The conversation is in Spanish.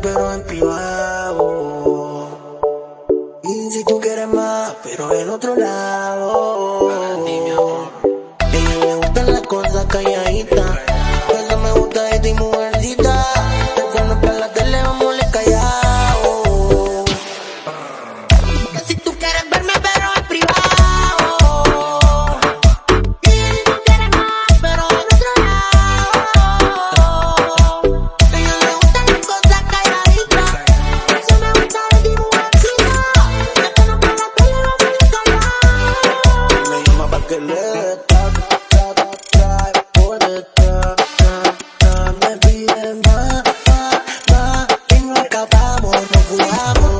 pero en privado. Y si tú quieres más, pero en otro lado. hago